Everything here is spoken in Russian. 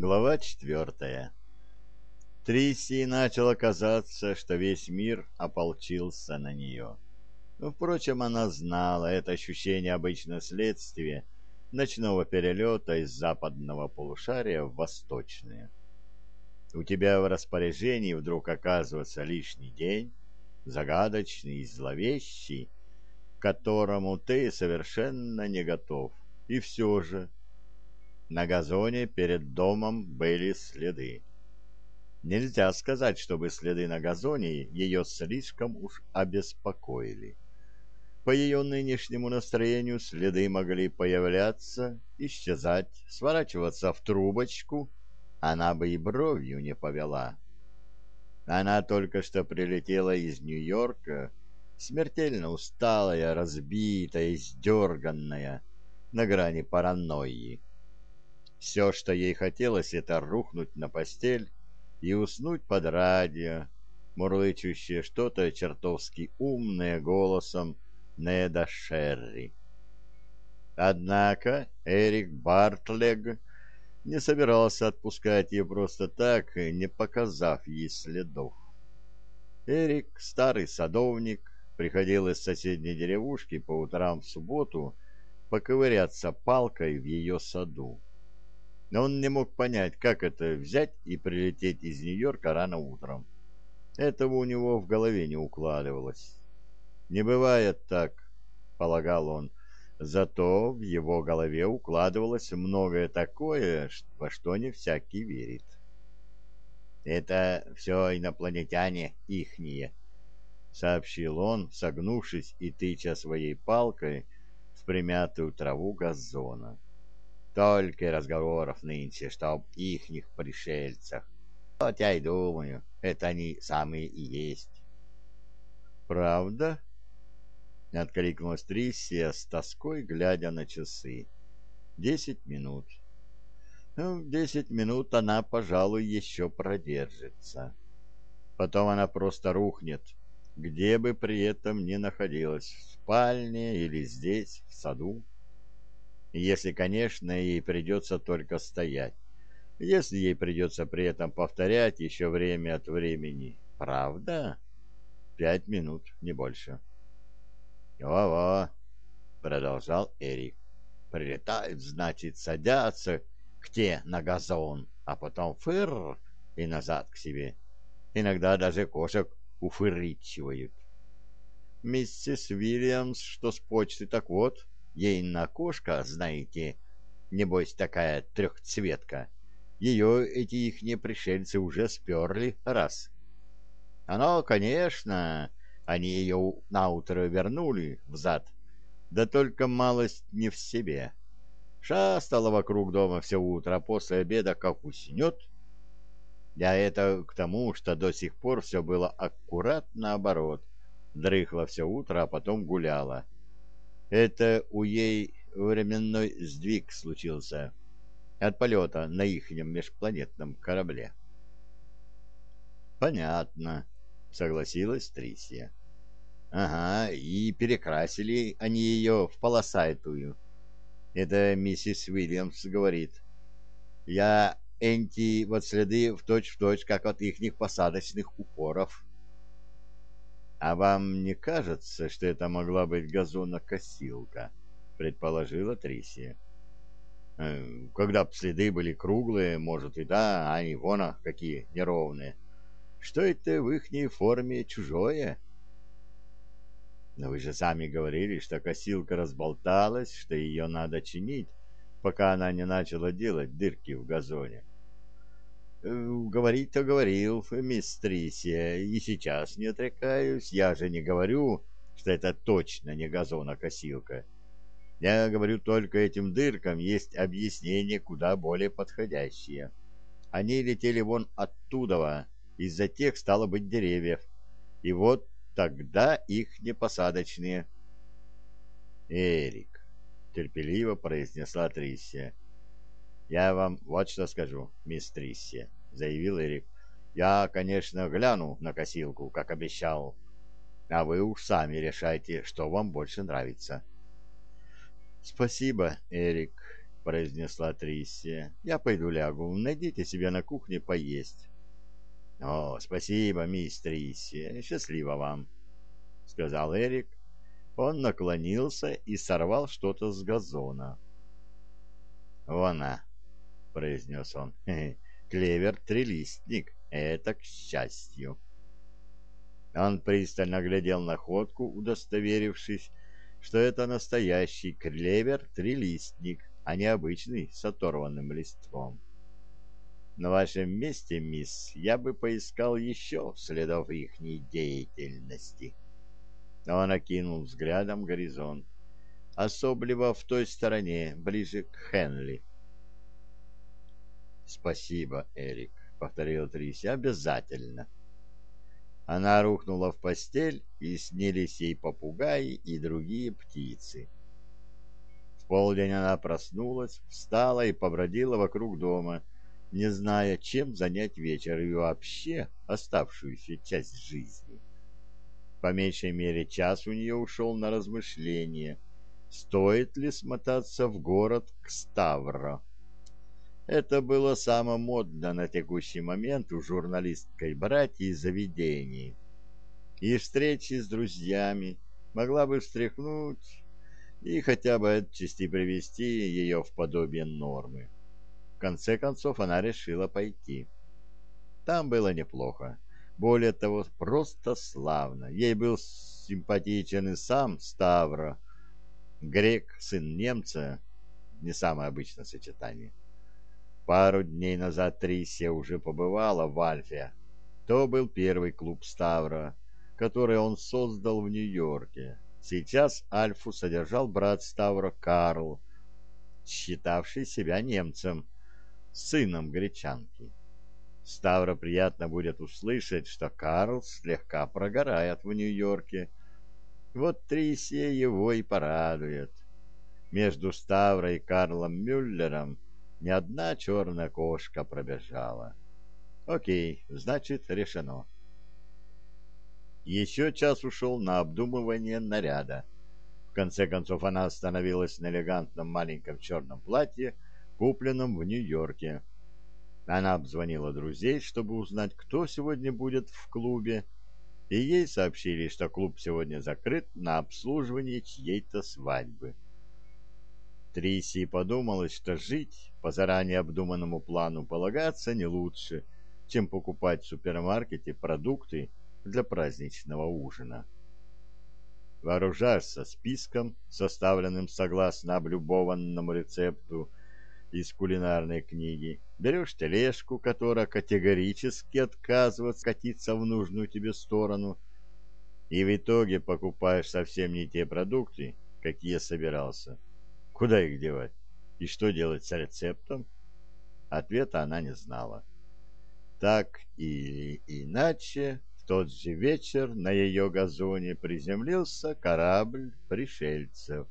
Глава четвертая. Трисси начало казаться, что весь мир ополчился на нее. Но, впрочем, она знала, это ощущение обычно следствие ночного перелета из западного полушария в восточное. У тебя в распоряжении вдруг оказывается лишний день, загадочный и зловещий, к которому ты совершенно не готов. И все же на газоне перед домом были следы. Нельзя сказать, чтобы следы на газоне ее слишком уж обеспокоили. По ее нынешнему настроению следы могли появляться, исчезать, сворачиваться в трубочку, она бы и бровью не повела. Она только что прилетела из Нью-Йорка, смертельно усталая, разбитая, издерганная, на грани паранойи. Все, что ей хотелось, это рухнуть на постель и уснуть под радио, мурлычущее что-то чертовски умное голосом Неда Шерри. Однако Эрик Бартлег не собирался отпускать ее просто так, не показав ей следов. Эрик, старый садовник, приходил из соседней деревушки по утрам в субботу поковыряться палкой в ее саду но он не мог понять, как это взять и прилететь из Нью-Йорка рано утром. Этого у него в голове не укладывалось. «Не бывает так», — полагал он, зато в его голове укладывалось многое такое, во что не всякий верит. «Это все инопланетяне ихние», — сообщил он, согнувшись и тыча своей палкой в примятую траву газона. Только разговоров нынче, что об ихних пришельцах. Вот я и думаю, это они самые и есть. «Правда?» — откликнулась Триссия с тоской, глядя на часы. «Десять минут». Ну, десять минут она, пожалуй, еще продержится. Потом она просто рухнет, где бы при этом ни находилась, в спальне или здесь, в саду если, конечно, ей придется только стоять. Если ей придется при этом повторять еще время от времени. Правда? Пять минут, не больше. «Во-во», — продолжал Эрик. «Прилетают, значит, садятся к те на газон, а потом фыр и назад к себе. Иногда даже кошек уфыричивают. Миссис Вильямс, что с почты, так вот, Ей на кошка, знаете, небось такая трехцветка. Ее эти ихние пришельцы уже сперли раз. Оно, конечно, они ее наутро вернули взад, да только малость не в себе. Шастала вокруг дома все утро, а после обеда как уснет. Я это к тому, что до сих пор все было аккурат наоборот. Дрыхла все утро, а потом гуляла. Это у ей временной сдвиг случился от полета на ихнем межпланетном корабле. «Понятно», — согласилась Трисия. «Ага, и перекрасили они ее в полосатую. Это миссис Уильямс говорит. Я энти вот следы в точь-в-точь, точь, как от ихних посадочных упоров». «А вам не кажется, что это могла быть газонокосилка?» — предположила Трисия. «Э, «Когда б следы были круглые, может, и да, а они вон какие неровные. Что это в ихней форме чужое?» «Но вы же сами говорили, что косилка разболталась, что ее надо чинить, пока она не начала делать дырки в газоне. Э, говорить-то говорил, мисс Трисия, и сейчас не отрекаюсь. Я же не говорю, что это точно не газонокосилка. Я говорю, только этим дыркам есть объяснение куда более подходящее. Они летели вон оттуда, из-за тех стало быть деревьев. И вот тогда их не посадочные. Эрик, терпеливо произнесла Трисия. «Я вам вот что скажу, мисс Трисси», — заявил Эрик. «Я, конечно, гляну на косилку, как обещал, а вы уж сами решайте, что вам больше нравится». «Спасибо, Эрик», — произнесла Триссия. — Я пойду лягу. Найдите себе на кухне поесть. — О, спасибо, мисс Триссия. Счастливо вам, — сказал Эрик. Он наклонился и сорвал что-то с газона. — Вона, — произнес он. — Клевер-трилистник. Это к счастью. Он пристально глядел на ходку, удостоверившись, что это настоящий клевер-трилистник, а не обычный с оторванным лиством. На вашем месте, мисс, я бы поискал еще следов ихней деятельности. Он окинул взглядом горизонт, особливо в той стороне, ближе к Хенли. «Спасибо, Эрик», — повторил Трис, — «обязательно». Она рухнула в постель, и снились ей попугаи и другие птицы. В полдень она проснулась, встала и побродила вокруг дома, не зная, чем занять вечер и вообще оставшуюся часть жизни. По меньшей мере час у нее ушел на размышление, стоит ли смотаться в город к Ставро. Это было самое модно на текущий момент у журналисткой братьей заведений. И встречи с друзьями могла бы встряхнуть и хотя бы отчасти привести ее в подобие нормы. В конце концов она решила пойти. Там было неплохо. Более того, просто славно. Ей был симпатичен и сам Ставро. Грек, сын немца, не самое обычное сочетание. Пару дней назад Трисия уже побывала в Альфе. То был первый клуб Ставра, который он создал в Нью-Йорке. Сейчас Альфу содержал брат Ставра Карл, считавший себя немцем, сыном гречанки. Ставро приятно будет услышать, что Карл слегка прогорает в Нью-Йорке. Вот Трисия его и порадует. Между Ставро и Карлом Мюллером ни одна черная кошка пробежала. Окей, значит, решено. Еще час ушел на обдумывание наряда. В конце концов, она остановилась на элегантном маленьком черном платье, купленном в Нью-Йорке. Она обзвонила друзей, чтобы узнать, кто сегодня будет в клубе, и ей сообщили, что клуб сегодня закрыт на обслуживание чьей-то свадьбы. Триси подумалось, что жить по заранее обдуманному плану полагаться не лучше, чем покупать в супермаркете продукты для праздничного ужина. Вооружаешься списком, составленным согласно облюбованному рецепту из кулинарной книги, берешь тележку, которая категорически отказывается катиться в нужную тебе сторону, и в итоге покупаешь совсем не те продукты, какие собирался – Куда их девать? И что делать с рецептом? Ответа она не знала. Так или иначе, в тот же вечер на ее газоне приземлился корабль пришельцев.